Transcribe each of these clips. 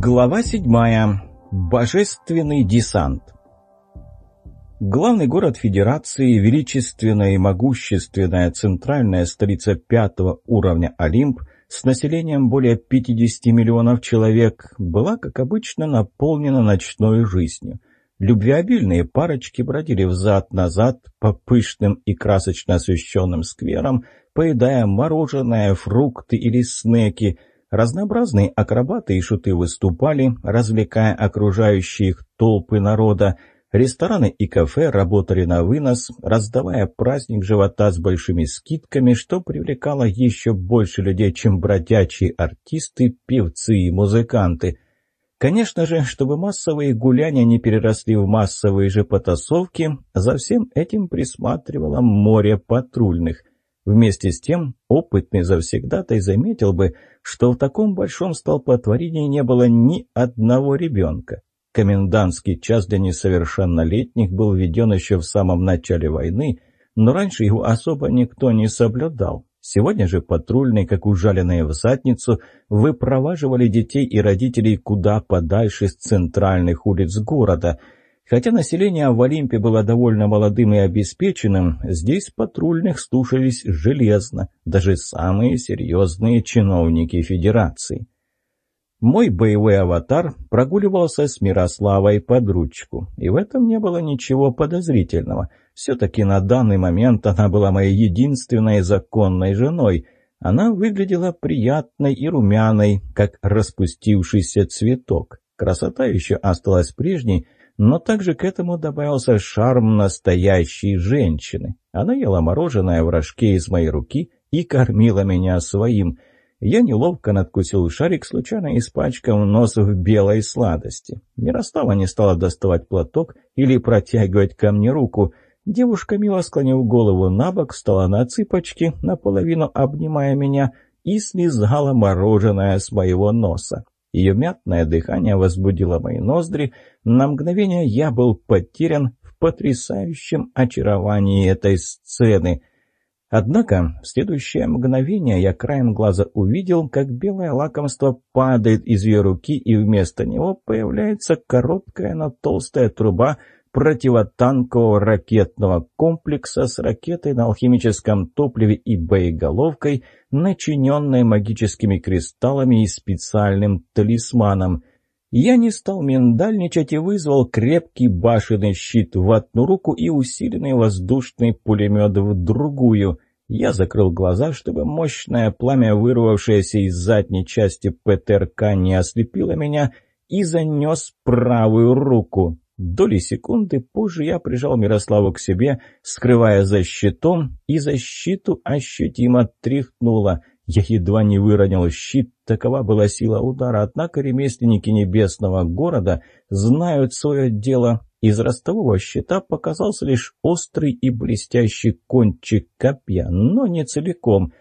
Глава седьмая. Божественный десант. Главный город Федерации, величественная и могущественная центральная столица пятого уровня Олимп с населением более 50 миллионов человек, была, как обычно, наполнена ночной жизнью. Любвеобильные парочки бродили взад-назад по пышным и красочно освещенным скверам, поедая мороженое, фрукты или снеки, Разнообразные акробаты и шуты выступали, развлекая окружающие их толпы народа. Рестораны и кафе работали на вынос, раздавая праздник живота с большими скидками, что привлекало еще больше людей, чем бродячие артисты, певцы и музыканты. Конечно же, чтобы массовые гуляния не переросли в массовые же потасовки, за всем этим присматривало море патрульных. Вместе с тем, опытный завсегдатай заметил бы, что в таком большом столпотворении не было ни одного ребенка. Комендантский час для несовершеннолетних был введен еще в самом начале войны, но раньше его особо никто не соблюдал. Сегодня же патрульные, как ужаленные в задницу, выпроваживали детей и родителей куда подальше с центральных улиц города – Хотя население в Олимпе было довольно молодым и обеспеченным, здесь патрульных слушались железно, даже самые серьезные чиновники Федерации. Мой боевой аватар прогуливался с Мирославой под ручку, и в этом не было ничего подозрительного. Все-таки на данный момент она была моей единственной законной женой. Она выглядела приятной и румяной, как распустившийся цветок. Красота еще осталась прежней, но также к этому добавился шарм настоящей женщины. Она ела мороженое в рожке из моей руки и кормила меня своим. Я неловко надкусил шарик, случайно испачкав нос в белой сладости. Мирослава не стала доставать платок или протягивать ко мне руку. Девушка, мило склонив голову на бок, встала на цыпочки, наполовину обнимая меня, и слезала мороженое с моего носа. Ее мятное дыхание возбудило мои ноздри. На мгновение я был потерян в потрясающем очаровании этой сцены. Однако в следующее мгновение я краем глаза увидел, как белое лакомство падает из ее руки, и вместо него появляется короткая, но толстая труба — противотанкового ракетного комплекса с ракетой на алхимическом топливе и боеголовкой, начиненной магическими кристаллами и специальным талисманом. Я не стал миндальничать и вызвал крепкий башенный щит в одну руку и усиленный воздушный пулемет в другую. Я закрыл глаза, чтобы мощное пламя, вырвавшееся из задней части ПТРК, не ослепило меня, и занес правую руку. Доли секунды позже я прижал Мирославу к себе, скрывая за щитом, и защиту ощутимо тряхнуло. Я едва не выронил щит, такова была сила удара, однако ремесленники небесного города знают свое дело. Из ростового щита показался лишь острый и блестящий кончик копья, но не целиком.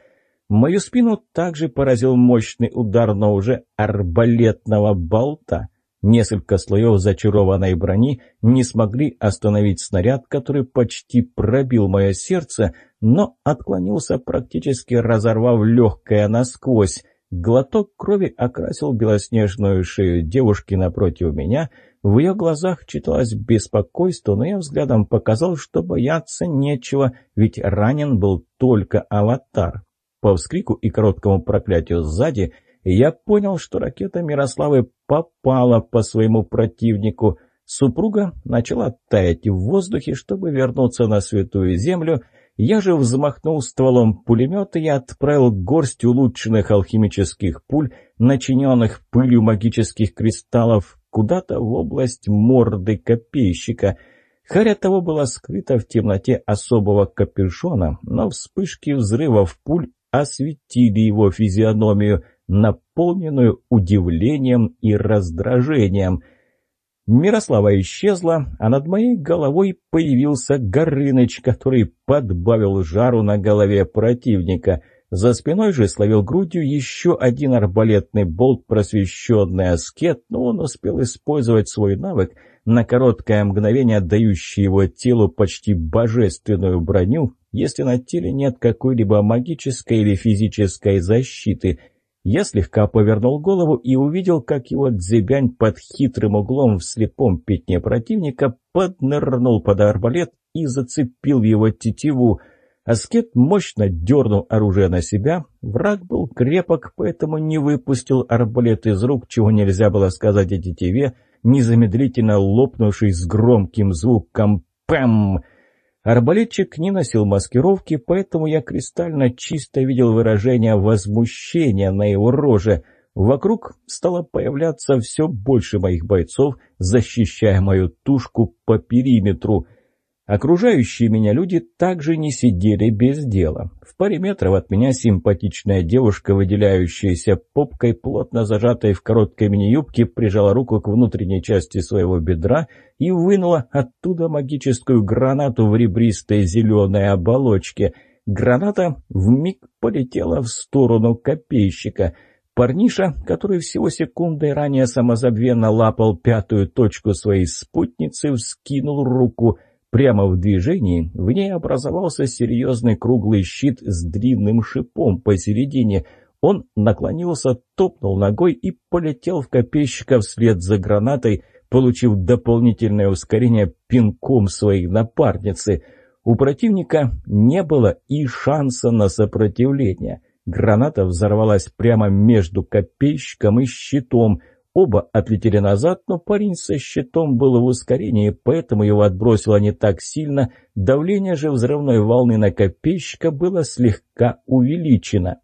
Мою спину также поразил мощный удар, но уже арбалетного болта — Несколько слоев зачарованной брони не смогли остановить снаряд, который почти пробил мое сердце, но отклонился, практически разорвав легкое насквозь. Глоток крови окрасил белоснежную шею девушки напротив меня. В ее глазах читалось беспокойство, но я взглядом показал, что бояться нечего, ведь ранен был только аватар. По вскрику и короткому проклятию сзади — я понял, что ракета Мирославы попала по своему противнику. Супруга начала таять в воздухе, чтобы вернуться на святую землю. Я же взмахнул стволом пулемета и отправил горсть улучшенных алхимических пуль, начиненных пылью магических кристаллов, куда-то в область морды копейщика. Харя того была скрыта в темноте особого капюшона, но вспышки взрывов пуль осветили его физиономию — наполненную удивлением и раздражением. Мирослава исчезла, а над моей головой появился Горыныч, который подбавил жару на голове противника. За спиной же словил грудью еще один арбалетный болт, просвещенный аскет, но он успел использовать свой навык, на короткое мгновение отдающий его телу почти божественную броню, если на теле нет какой-либо магической или физической защиты — Я слегка повернул голову и увидел, как его дзебянь под хитрым углом в слепом пятне противника поднырнул под арбалет и зацепил его тетиву. Аскет мощно дернул оружие на себя. Враг был крепок, поэтому не выпустил арбалет из рук, чего нельзя было сказать о тетиве, незамедлительно лопнувший с громким звуком «пэм». Арбалетчик не носил маскировки, поэтому я кристально чисто видел выражение возмущения на его роже. Вокруг стало появляться все больше моих бойцов, защищая мою тушку по периметру. Окружающие меня люди также не сидели без дела. В паре метров от меня симпатичная девушка, выделяющаяся попкой, плотно зажатой в короткой мини-юбке, прижала руку к внутренней части своего бедра и вынула оттуда магическую гранату в ребристой зеленой оболочке. Граната вмиг полетела в сторону копейщика. Парниша, который всего секундой ранее самозабвенно лапал пятую точку своей спутницы, вскинул руку — Прямо в движении в ней образовался серьезный круглый щит с длинным шипом посередине. Он наклонился, топнул ногой и полетел в копейщика вслед за гранатой, получив дополнительное ускорение пинком своей напарницы. У противника не было и шанса на сопротивление. Граната взорвалась прямо между копейщиком и щитом – Оба отлетели назад, но парень со щитом был в ускорении, поэтому его отбросило не так сильно, давление же взрывной волны на копейщика было слегка увеличено.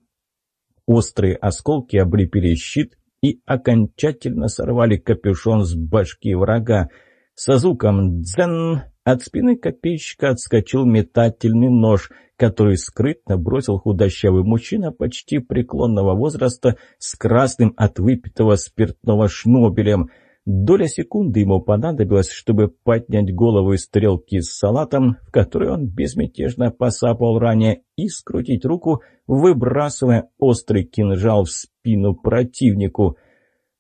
Острые осколки облепили щит и окончательно сорвали капюшон с башки врага. Со звуком «дзен» От спины копейщика отскочил метательный нож, который скрытно бросил худощавый мужчина почти преклонного возраста с красным от выпитого спиртного шнобелем. Доля секунды ему понадобилась, чтобы поднять голову из стрелки с салатом, в которой он безмятежно посапал ранее, и скрутить руку, выбрасывая острый кинжал в спину противнику —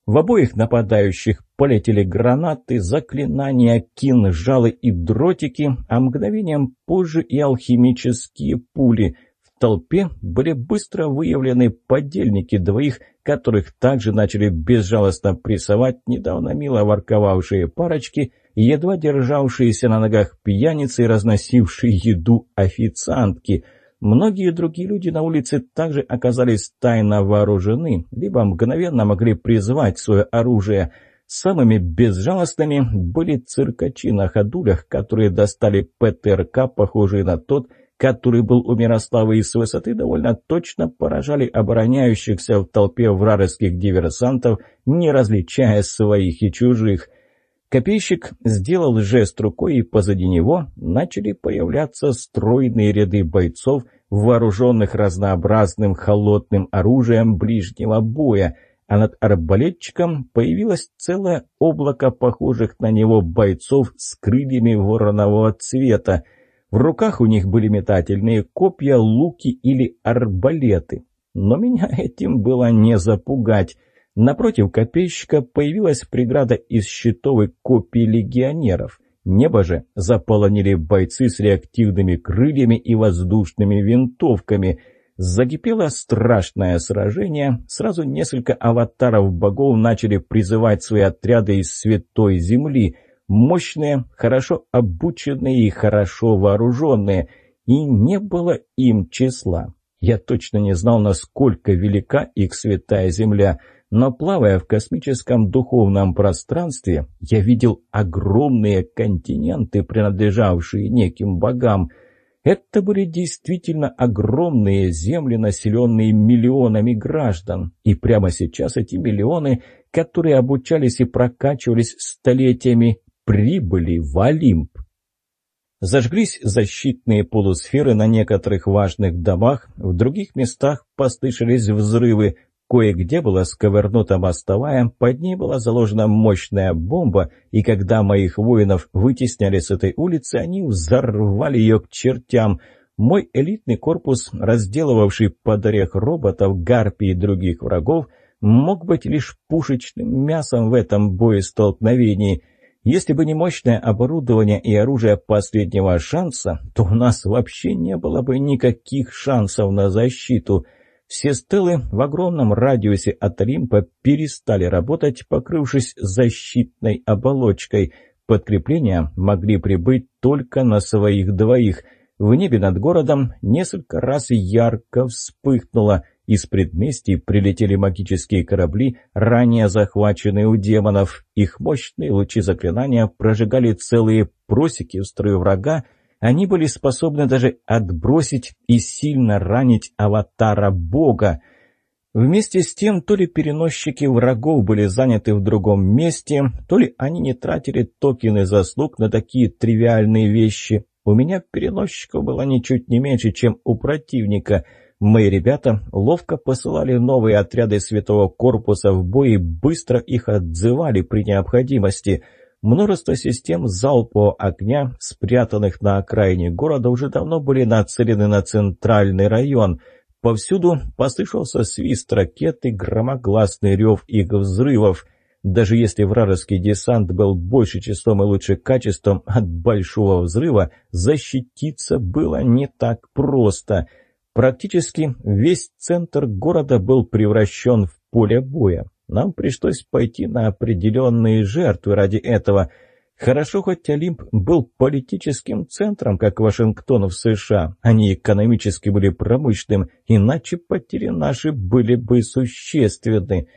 в обоих нападающих полетели гранаты, заклинания, кинжалы и дротики, а мгновением позже и алхимические пули. В толпе были быстро выявлены подельники двоих, которых также начали безжалостно прессовать недавно мило ворковавшие парочки, едва державшиеся на ногах пьяницы и разносившие еду официантки – Многие другие люди на улице также оказались тайно вооружены, либо мгновенно могли призвать свое оружие. Самыми безжалостными были циркачи на ходулях, которые достали ПТРК, похожий на тот, который был у Мирослава и с высоты довольно точно поражали обороняющихся в толпе вражеских диверсантов, не различая своих и чужих. Копейщик сделал жест рукой, и позади него начали появляться стройные ряды бойцов, вооруженных разнообразным холодным оружием ближнего боя, а над арбалетчиком появилось целое облако похожих на него бойцов с крыльями воронового цвета. В руках у них были метательные копья, луки или арбалеты. Но меня этим было не запугать — Напротив копейщика появилась преграда из щитовой копий легионеров. Небо же заполонили бойцы с реактивными крыльями и воздушными винтовками. Закипело страшное сражение. Сразу несколько аватаров богов начали призывать свои отряды из святой земли. Мощные, хорошо обученные и хорошо вооруженные. И не было им числа. Я точно не знал, насколько велика их святая земля — но плавая в космическом духовном пространстве, я видел огромные континенты, принадлежавшие неким богам. Это были действительно огромные земли, населенные миллионами граждан. И прямо сейчас эти миллионы, которые обучались и прокачивались столетиями, прибыли в Олимп. Зажглись защитные полусферы на некоторых важных домах, в других местах послышались взрывы, Кое-где была сковырнута мостовая, под ней была заложена мощная бомба, и когда моих воинов вытесняли с этой улицы, они взорвали ее к чертям. Мой элитный корпус, разделывавший под орех роботов, гарпий и других врагов, мог быть лишь пушечным мясом в этом боестолкновении. Если бы не мощное оборудование и оружие последнего шанса, то у нас вообще не было бы никаких шансов на защиту — Все стелы в огромном радиусе от Олимпа перестали работать, покрывшись защитной оболочкой. Подкрепления могли прибыть только на своих двоих. В небе над городом несколько раз ярко вспыхнуло. Из предместий прилетели магические корабли, ранее захваченные у демонов. Их мощные лучи заклинания прожигали целые просеки в строю врага, они были способны даже отбросить и сильно ранить аватара бога. Вместе с тем, то ли переносчики врагов были заняты в другом месте, то ли они не тратили токены заслуг на такие тривиальные вещи. У меня переносчиков было ничуть не меньше, чем у противника. Мои ребята ловко посылали новые отряды Святого Корпуса в бой и быстро их отзывали при необходимости – Множество систем залпового огня, спрятанных на окраине города, уже давно были нацелены на центральный район. Повсюду послышался свист ракет и громогласный рев их взрывов. Даже если вражеский десант был больше числом и лучше качеством от большого взрыва, защититься было не так просто. Практически весь центр города был превращен в поле боя. Нам пришлось пойти на определенные жертвы ради этого. Хорошо, хоть Олимп был политическим центром, как Вашингтон в США, не экономически были промышленным, иначе потери наши были бы существенны.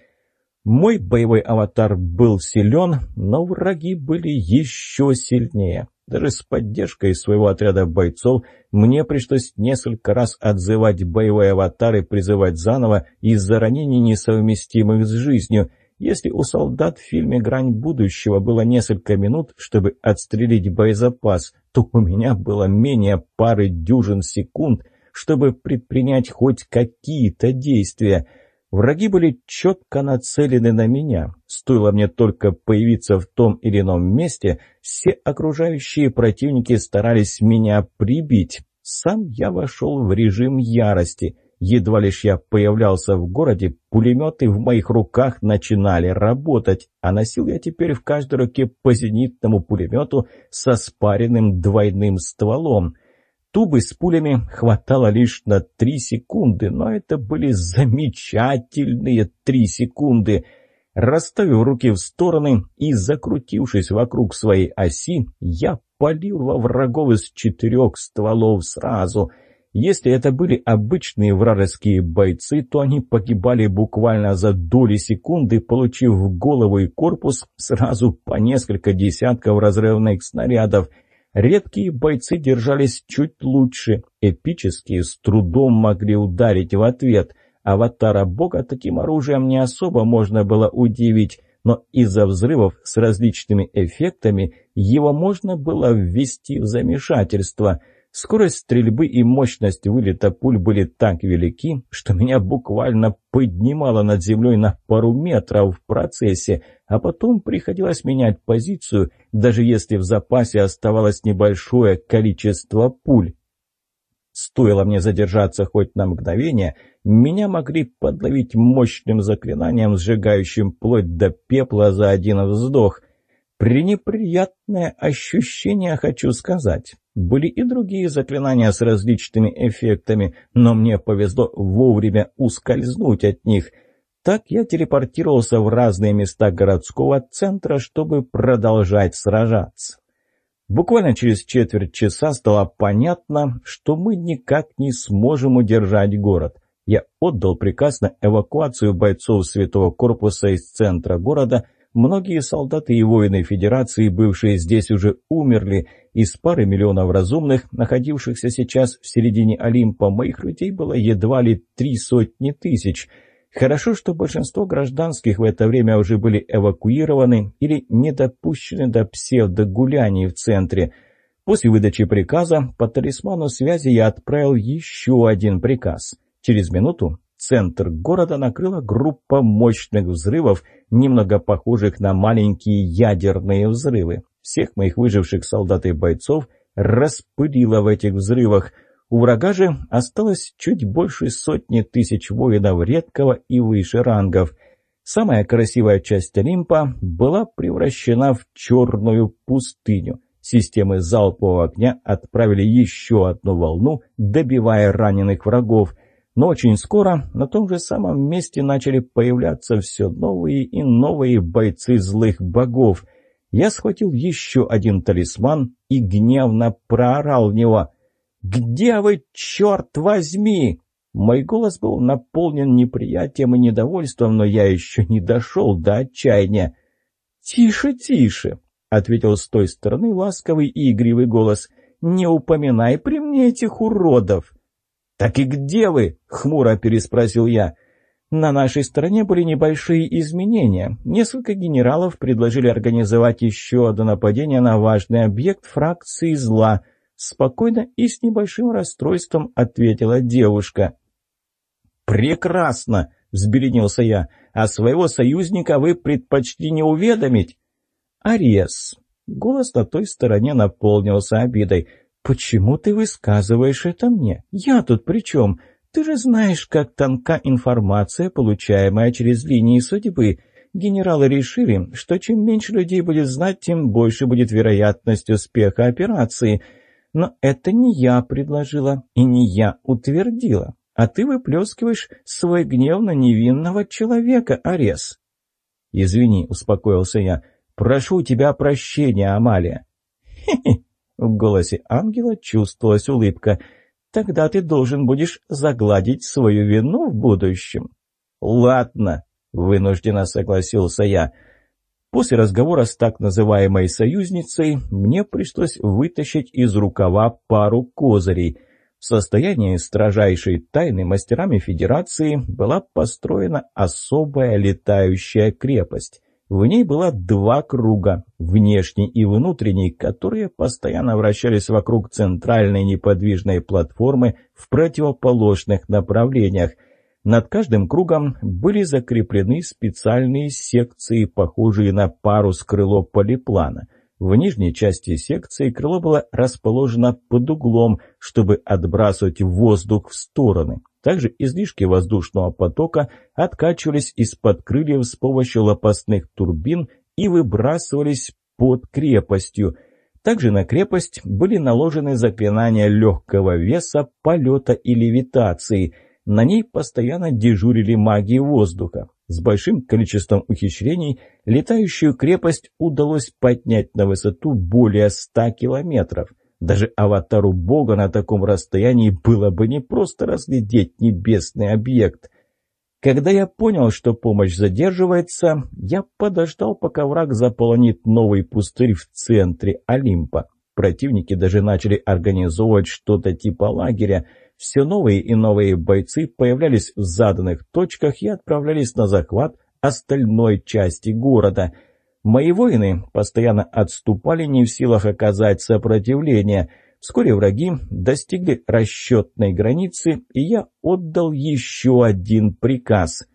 Мой боевой аватар был силен, но враги были еще сильнее. Даже с поддержкой своего отряда бойцов мне пришлось несколько раз отзывать боевой аватар и призывать заново из-за ранений, несовместимых с жизнью. Если у солдат в фильме «Грань будущего» было несколько минут, чтобы отстрелить боезапас, то у меня было менее пары дюжин секунд, чтобы предпринять хоть какие-то действия – Враги были четко нацелены на меня. Стоило мне только появиться в том или ином месте, все окружающие противники старались меня прибить. Сам я вошел в режим ярости. Едва лишь я появлялся в городе, пулеметы в моих руках начинали работать, а носил я теперь в каждой руке по зенитному пулемету со спаренным двойным стволом — Тубы с пулями хватало лишь на три секунды, но это были замечательные три секунды. Расставив руки в стороны и закрутившись вокруг своей оси, я полил во врагов из четырех стволов сразу. Если это были обычные вражеские бойцы, то они погибали буквально за доли секунды, получив в голову и корпус сразу по несколько десятков разрывных снарядов — Редкие бойцы держались чуть лучше, эпические с трудом могли ударить в ответ. Аватара бога таким оружием не особо можно было удивить, но из-за взрывов с различными эффектами его можно было ввести в замешательство – Скорость стрельбы и мощность вылета пуль были так велики, что меня буквально поднимало над землей на пару метров в процессе, а потом приходилось менять позицию, даже если в запасе оставалось небольшое количество пуль. Стоило мне задержаться хоть на мгновение, меня могли подловить мощным заклинанием, сжигающим плоть до пепла за один вздох. Пренеприятное ощущение, хочу сказать. Были и другие заклинания с различными эффектами, но мне повезло вовремя ускользнуть от них. Так я телепортировался в разные места городского центра, чтобы продолжать сражаться. Буквально через четверть часа стало понятно, что мы никак не сможем удержать город. Я отдал приказ на эвакуацию бойцов Святого Корпуса из центра города – Многие солдаты и воины Федерации, бывшие здесь, уже умерли. Из пары миллионов разумных, находившихся сейчас в середине Олимпа, моих людей было едва ли три сотни тысяч. Хорошо, что большинство гражданских в это время уже были эвакуированы или не допущены до псевдогуляний в центре. После выдачи приказа по талисману связи я отправил еще один приказ. Через минуту Центр города накрыла группа мощных взрывов, немного похожих на маленькие ядерные взрывы. Всех моих выживших солдат и бойцов распылило в этих взрывах. У врага же осталось чуть больше сотни тысяч воинов редкого и выше рангов. Самая красивая часть Олимпа была превращена в черную пустыню. Системы залпового огня отправили еще одну волну, добивая раненых врагов – Но очень скоро на том же самом месте начали появляться все новые и новые бойцы злых богов. Я схватил еще один талисман и гневно проорал в него. «Где вы, черт возьми?» Мой голос был наполнен неприятием и недовольством, но я еще не дошел до отчаяния. «Тише, тише!» — ответил с той стороны ласковый и игривый голос. «Не упоминай при мне этих уродов!» «Так и где вы?» — хмуро переспросил я. На нашей стороне были небольшие изменения. Несколько генералов предложили организовать еще одно нападение на важный объект фракции зла. Спокойно и с небольшим расстройством ответила девушка. «Прекрасно!» — взбеленился я. «А своего союзника вы предпочли не уведомить?» «Арес!» Голос на той стороне наполнился обидой. «Почему ты высказываешь это мне? Я тут при чем? Ты же знаешь, как тонка информация, получаемая через линии судьбы. Генералы решили, что чем меньше людей будет знать, тем больше будет вероятность успеха операции. Но это не я предложила и не я утвердила. А ты выплескиваешь свой гнев на невинного человека, Арес. «Извини», — успокоился я. «Прошу тебя прощения, Амалия». «Хе-хе, в голосе ангела чувствовалась улыбка. «Тогда ты должен будешь загладить свою вину в будущем». «Ладно», — вынужденно согласился я. После разговора с так называемой союзницей мне пришлось вытащить из рукава пару козырей. В состоянии строжайшей тайны мастерами Федерации была построена особая летающая крепость. В ней было два круга, внешний и внутренний, которые постоянно вращались вокруг центральной неподвижной платформы в противоположных направлениях. Над каждым кругом были закреплены специальные секции, похожие на парус крыло полиплана. В нижней части секции крыло было расположено под углом, чтобы отбрасывать воздух в стороны. Также излишки воздушного потока откачивались из-под крыльев с помощью лопастных турбин и выбрасывались под крепостью. Также на крепость были наложены заклинания легкого веса, полета и левитации. На ней постоянно дежурили маги воздуха. С большим количеством ухищрений летающую крепость удалось поднять на высоту более ста километров – даже аватару бога на таком расстоянии было бы не просто разглядеть небесный объект. Когда я понял, что помощь задерживается, я подождал, пока враг заполонит новый пустырь в центре Олимпа. Противники даже начали организовывать что-то типа лагеря. Все новые и новые бойцы появлялись в заданных точках и отправлялись на захват остальной части города – Мои воины постоянно отступали, не в силах оказать сопротивление. Вскоре враги достигли расчетной границы, и я отдал еще один приказ.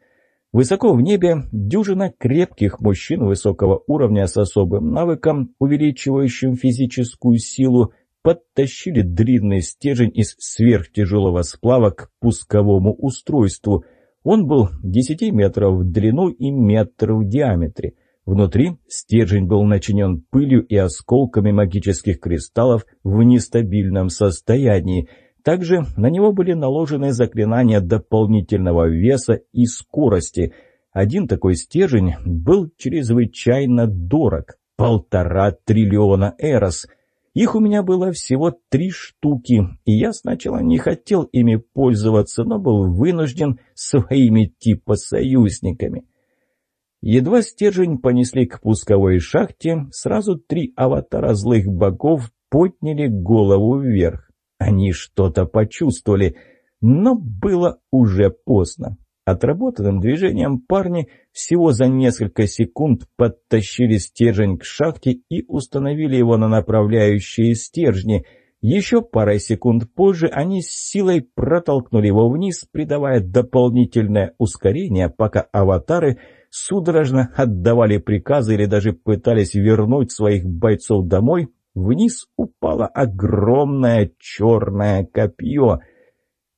Высоко в небе дюжина крепких мужчин высокого уровня с особым навыком, увеличивающим физическую силу, подтащили длинный стержень из сверхтяжелого сплава к пусковому устройству. Он был 10 метров в длину и метр в диаметре. Внутри стержень был начинен пылью и осколками магических кристаллов в нестабильном состоянии. Также на него были наложены заклинания дополнительного веса и скорости. Один такой стержень был чрезвычайно дорог – полтора триллиона эрос. Их у меня было всего три штуки, и я сначала не хотел ими пользоваться, но был вынужден своими типа союзниками. Едва стержень понесли к пусковой шахте, сразу три аватара злых богов подняли голову вверх. Они что-то почувствовали, но было уже поздно. Отработанным движением парни всего за несколько секунд подтащили стержень к шахте и установили его на направляющие стержни. Еще парой секунд позже они с силой протолкнули его вниз, придавая дополнительное ускорение, пока аватары – судорожно отдавали приказы или даже пытались вернуть своих бойцов домой, вниз упало огромное черное копье.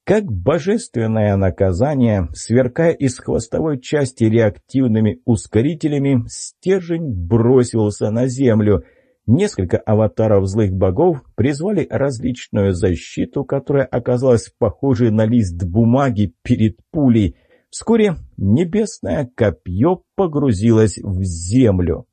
Как божественное наказание, сверкая из хвостовой части реактивными ускорителями, стержень бросился на землю. Несколько аватаров злых богов призвали различную защиту, которая оказалась похожей на лист бумаги перед пулей. Вскоре небесное копье погрузилось в землю.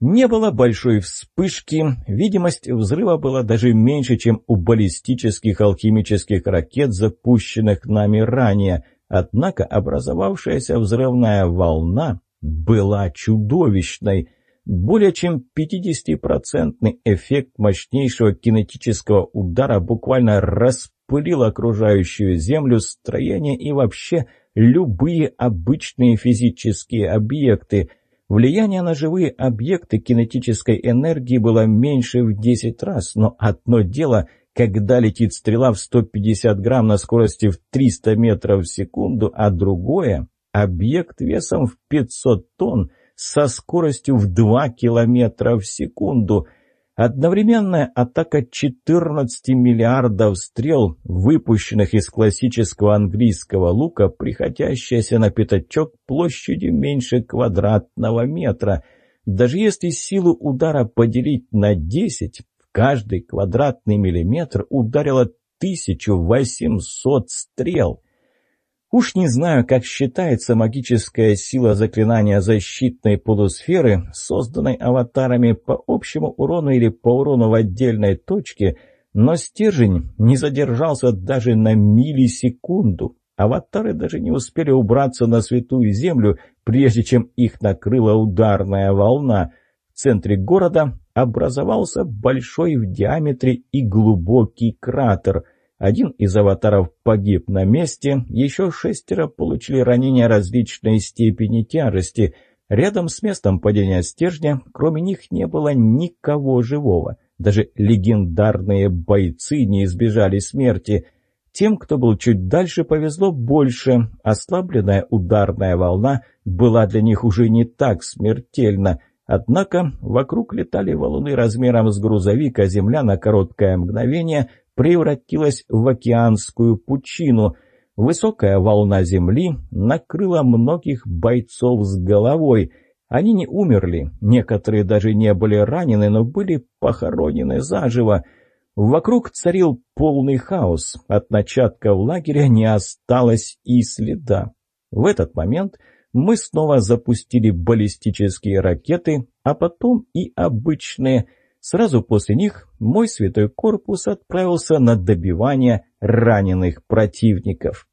Не было большой вспышки, видимость взрыва была даже меньше, чем у баллистических алхимических ракет, запущенных нами ранее, однако образовавшаяся взрывная волна была чудовищной. Более чем 50-процентный эффект мощнейшего кинетического удара буквально распылил окружающую Землю, строение и вообще любые обычные физические объекты – Влияние на живые объекты кинетической энергии было меньше в 10 раз, но одно дело, когда летит стрела в 150 грамм на скорости в 300 метров в секунду, а другое – объект весом в 500 тонн со скоростью в 2 километра в секунду – Одновременная атака 14 миллиардов стрел, выпущенных из классического английского лука, приходящаяся на пятачок площадью меньше квадратного метра. Даже если силу удара поделить на 10, в каждый квадратный миллиметр ударило 1800 стрел – Уж не знаю, как считается магическая сила заклинания защитной полусферы, созданной аватарами по общему урону или по урону в отдельной точке, но стержень не задержался даже на миллисекунду. Аватары даже не успели убраться на святую землю, прежде чем их накрыла ударная волна. В центре города образовался большой в диаметре и глубокий кратер – один из аватаров погиб на месте, еще шестеро получили ранения различной степени тяжести. Рядом с местом падения стержня, кроме них, не было никого живого. Даже легендарные бойцы не избежали смерти. Тем, кто был чуть дальше, повезло больше. Ослабленная ударная волна была для них уже не так смертельна. Однако вокруг летали валуны размером с грузовик, а земля на короткое мгновение превратилась в океанскую пучину. Высокая волна земли накрыла многих бойцов с головой. Они не умерли, некоторые даже не были ранены, но были похоронены заживо. Вокруг царил полный хаос. От начатков лагеря не осталось и следа. В этот момент мы снова запустили баллистические ракеты, а потом и обычные – Сразу после них мой святой корпус отправился на добивание раненых противников.